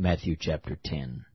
Matthew chapter 10.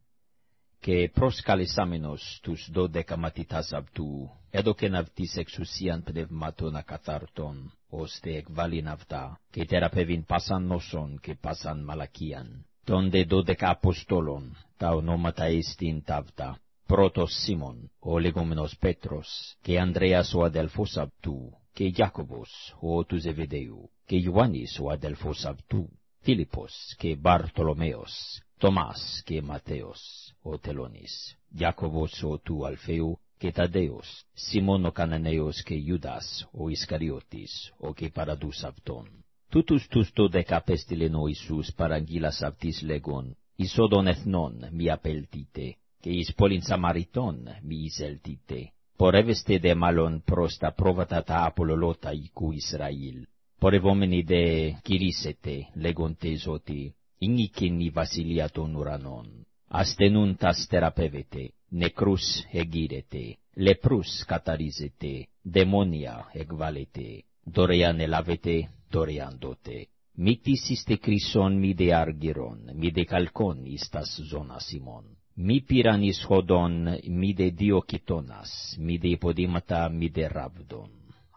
Και προσκαλεσάμενος τους δώδεκα μαθητάς αυτού, έδωκεν αυτοίς εξουσίαν πνευματών ακαθαρτών, ώστε εκβάλλειν αυτά, και θεραπεύειν πάσαν νόσον και πάσαν μαλακίαν. Των δε δώδεκα αποστόλων, τα ονόματα εστίν ταύτα, πρώτος Σίμων, ο λεγόμενος Πέτρος, και Ανδρέας ο αδελφός αυτού, και Ιάκωβος, ο του Ζεβεδαίου, και Ιωάννης ο αδελφός αυτού, Φίλιππος και Μπαρτολομαίος, Τομάς και Ματέος, ο τελώνης, Ιάκωβος ο του Αλφαίου και Ταδέος, Σιμών ο Καναναίος και Ιούδας, ο Ισκαριώτης, ο και παραδούς αυτόν. Τούτους τους το δεκαπέστειλεν ο Ιησούς παραγγείλας αυτής λέγον, εις όδων εθνών μη απελτείτε, και εις πόλην Σαμαριτών μη εισελτείτε, πορεύεστε δε μάλλον προς τα πρόβατα τα απολολότα οικού Ισραήλ. Πορευόμενοι δε κηρύσσετε, λέγοντες ότι ίνικεν η βασιλεία των ουρανών. Ασθενούν τα στεραπεύετε, νεκρούς εγείρετε, λεπρούς καταρίζετε, δαιμόνια εκβάλλετε, δωρεάν ελάβετε, δωρεάν δότε. Μη είστε κρυσόν μη δε άργυρον, μη δε καλκόν εις τας ζώνας ημών. Μη πήραν εις χοδόν, μη δε δύο κοιτώνας, μη δε υποδήματα, μη δε ράβδον.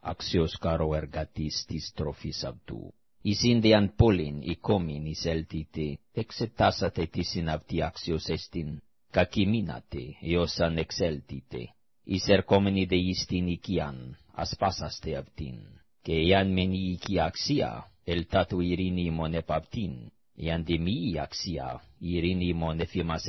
Αξιος καρό εργατής της τροφής αυτού εις Ινδιαν πόλιν οικόμην εις ελτίτε, εξετάσατε τη συναυτή αξιος εστίν, κακημίνατε, έως αν εξέλτητε, εις ερχόμενη δε εις την οικίαν, ασπάσαστε αυτήν, και εάν μεν η οικία αξία, ελτάτου ειρήνη ημών επ' αυτήν, εάν δε μη η αξία, ειρήνη ημών εφ' εμάς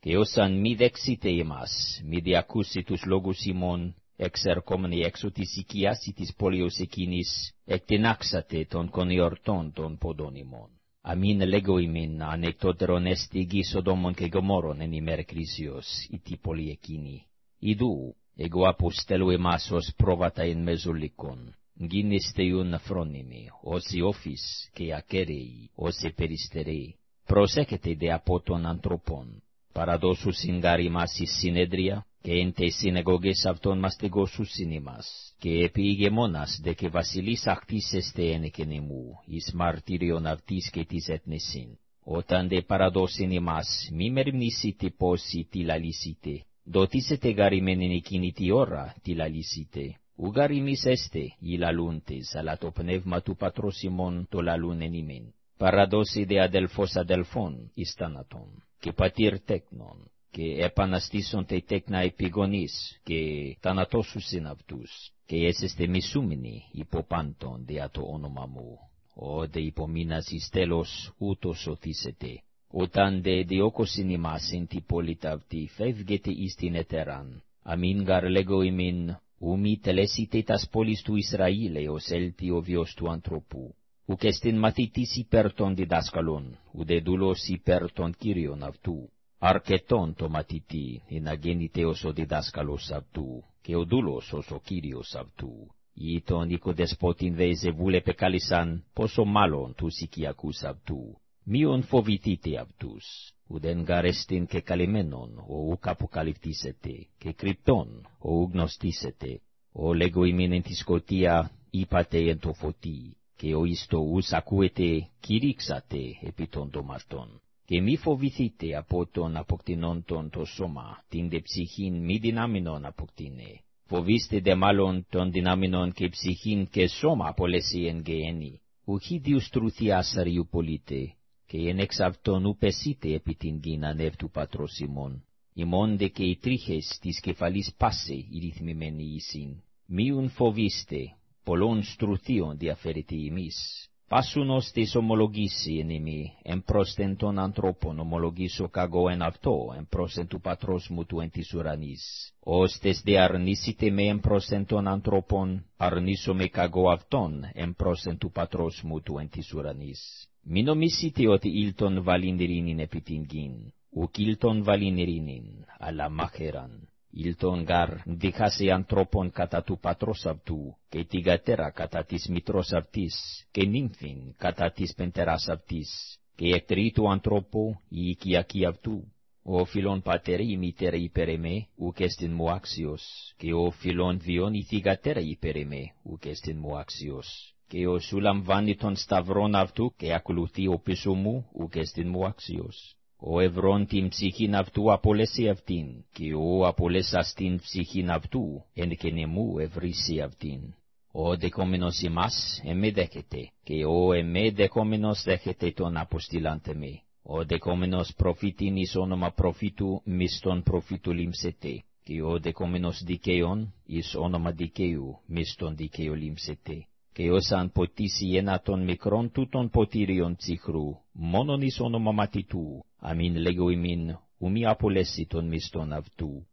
και όσαν μη εμάς, μη διακούσι τους λόγους ημών, εξερχόμενοι έξω της οικίας ή της πόλεως εκείνης, εκτενάξατε τον κονιορτών των ποδών ημών. Αμήν λέγω ημίν ανεκτότερον έστι γη Σοδόμων και Γομόρων εν ημέρ κρίσιος ή τη πόλη εκείνη. Ιδού, εγώ αποστέλω εμάς ως πρόβατα εν μεζολικόν, γίνεστε ιούν φρόνιμοι, όσοι όφης και ακέραιοι, όσοι περιστεροί. Προσέχετε δε από των ανθρώπων, παραδώσου συγκάρι μας εις συνέδρια, και εν τε συνεγωγές αυτών μαστιγώσουσιν ημάς, και επί ηγεμόνας δε και βασιλείς ακτίσεστε εν εκενημού, εις μαρτύριον αυτής και της εθνεσίν. Όταν δε παραδώσιν ημάς, μη μερμνήσετε πόσοι τι λαλήσετε, δοτήσετε γαριμέν εν εκείνη τη ώρα τι λαλήσετε. Ουγαριμείς έστε, οι λαλούντες, αλλά το πνεύμα του πατρός ημών το λαλούν εν ημίν. Παραδώσει δε αδελφός αδελφών εις θάνατον, και πατήρ τέκνον, και επαναστήσονται τέκνα επιγονής και θανατώσουσιν αυτούς, και έσεστε μισούμενοι υποπάντων δια το όνομα μου. Ο δε υπομείνας εις τέλος ούτως σωθήσετε. Όταν δε διώκωσιν ημάς εν τη πόλη αυτή, φεύγετε εις την ετεράν. Αμήν γαρ λέγω ημίν, ούμι τελέσετε τας πόλης του Ισραήλ εως έλθει ο βιος του ανθρώπου. Ουκ εστιν μαθητής υπέρ των διδάσκαλων, ουδε δούλος υπέρ των Κύριων αυτού αρκετόν το μαθητή να γίνεται ως ο διδάσκαλος αυτού και ο δούλος ως ο Κύριος αυτού. Ή τον οικοδεσπότην δε ζεβούλεπε κάλισαν πόσο μάλλον τους οικιακούς αυτού. Μίον φοβηθείτε αυτούς, ουδεν γαρεστήν και καλυμμένον, ο ουκ αποκαλυπτήσετε, και κρυπτόν, ο ουκ γνωστήσετε. Ο λέγω ημίν εν τη σκοτία, είπατε εν το φωτί, και ο εις το ους ακούετε, κηρύξατε επί των δωμάτων και μη φοβηθείτε από τον αποκτηνόντων το σώμα, την δε ψυχήν μη δυνάμινον αποκτήνε. Φοβήστε δε μάλλον τον δυνάμινον και ψυχήν και σώμα απολέσει εν γεένη. Ουχή διουστρούθη άσαριου πολίτε, και εν εξ αυτόν ουπεσίτε επί την γην ανεύ του πατρός ημών. Ημών δε και οι τρίχες της κεφαλής πάσε οι ρυθμιμένοι εισήν. Μίουν φοβήστε, πολλών στρουθείων διαφέρετε ημείς. Πάσουν ώστις ομολογήσει εν ημί, εν πρόσθεν των ανθρώπων ομολογήσω καγώ εν αυτό, εν πρόσθεν του πατρός μου του εν της ουρανής. Ώστες δε αρνήσετε με εν πρόσθεν των ανθρώπων, αρνήσω με καγώ αυτόν, εν πρόσθεν του πατρός μου του εν της ουρανής. Μη νομίσετε ότι ήλτον βαλήν ειρήνην επί την γην, ουκ ήλτον βαλήν ειρήνην, αλλά μάχεραν Ήλτον γαρ διχάσει ανθρώπων κατά του πατρός αυτού, και τη γατέρα κατά της μητρός αυτής, και νύμφιν κατά της πεντεράς αυτής, και εκτρή του ανθρώπου η οικιακή αυτού. Ο φιλόν πατέρη μητέρα υπέρ εμέ, ουκ εστιν μου άξιος, και ο φιλόν βιόν η θυγατέρα υπέρ εμέ, ουκ εστιν μου άξιος. και ο σουλαμβάνει τον σταυρόν αυτού και ακολουθεί ο πίσω μου, ουκ εστιν μου αξιος. Ο ευρών την ψυχήν αυτού απολέσει αυτήν, και ο απολέσας την ψυχήν αυτού, εν και νεμού ευρύσει αυτήν. Ο δεκόμενος ημάς εμέ δέχεται, και ο εμέ δεκόμενος δέχεται τον αποστηλάντε με. Ο δεκόμενος προφήτην εις όνομα προφήτου μισθον προφήτου λίμσεται, και ο δεκόμενος δικαίων εις όνομα δικαίου μισθον δικαίου λίμσεται. Και όσαν ποτίσει ένα των μικρών τούτων ποτήριων τσιχρού, μόνον εις όνομα μαθητού, αμήν λέγω ημίν, ου μη απολέσει τον μισθον αυτού.